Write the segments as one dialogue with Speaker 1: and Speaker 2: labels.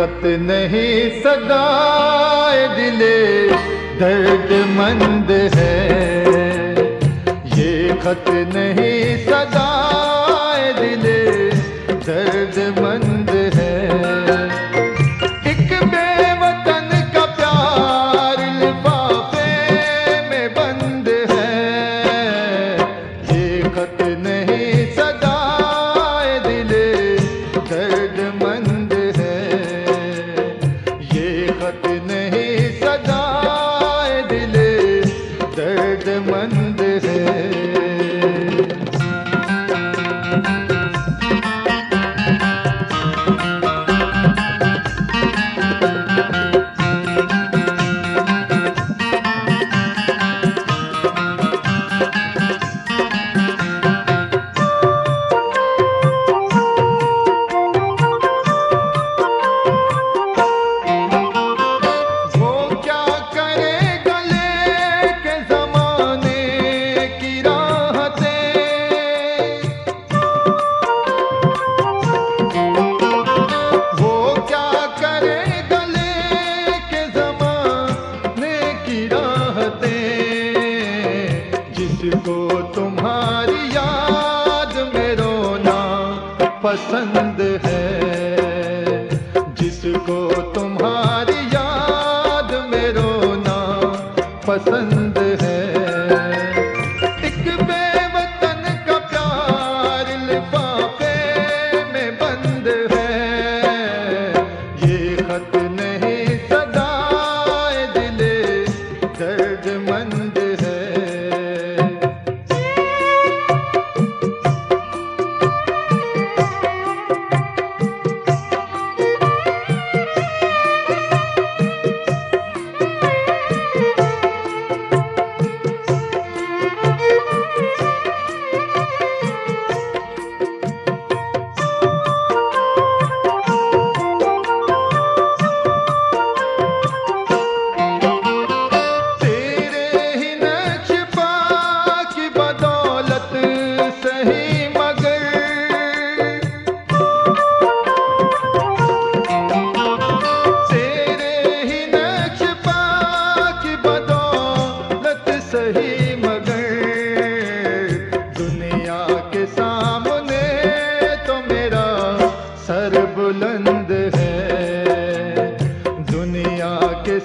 Speaker 1: खत नहीं सदाए दिले दर्द मंद है। ये खत नहीं सदा मंद है। मुझको तुम्हारी याद में रोना पसंद है। जिसको तुम्हारी याद में रोना पसंद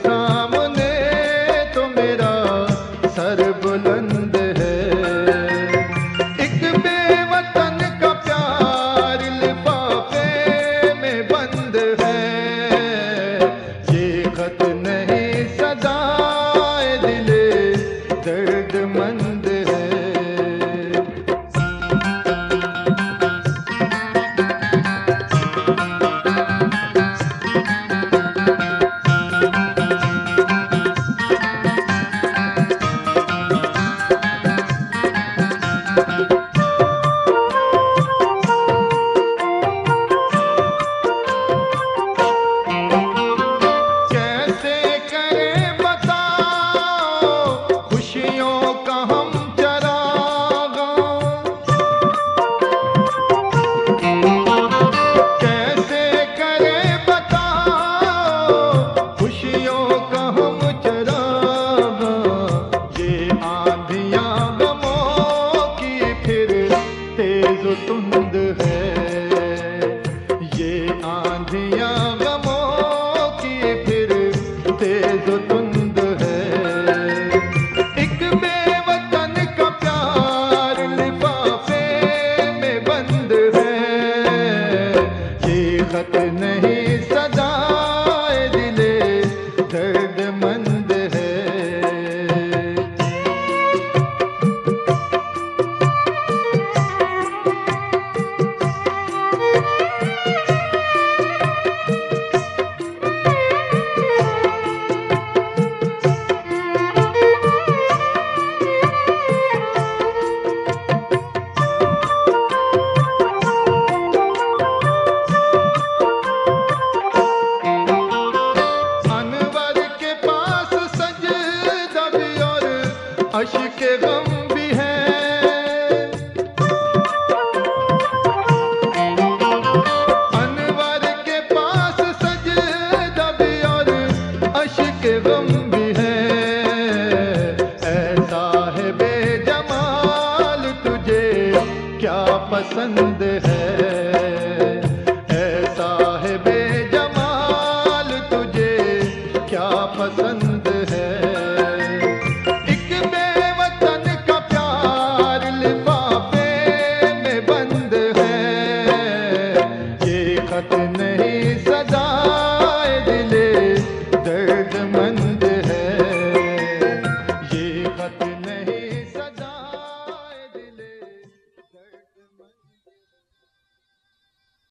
Speaker 1: साम tonto. अश के गम भी है। अनवर के पास सजदा भी और अश के गम भी है। ऐसा है बेजमाल तुझे, क्या पसंद है?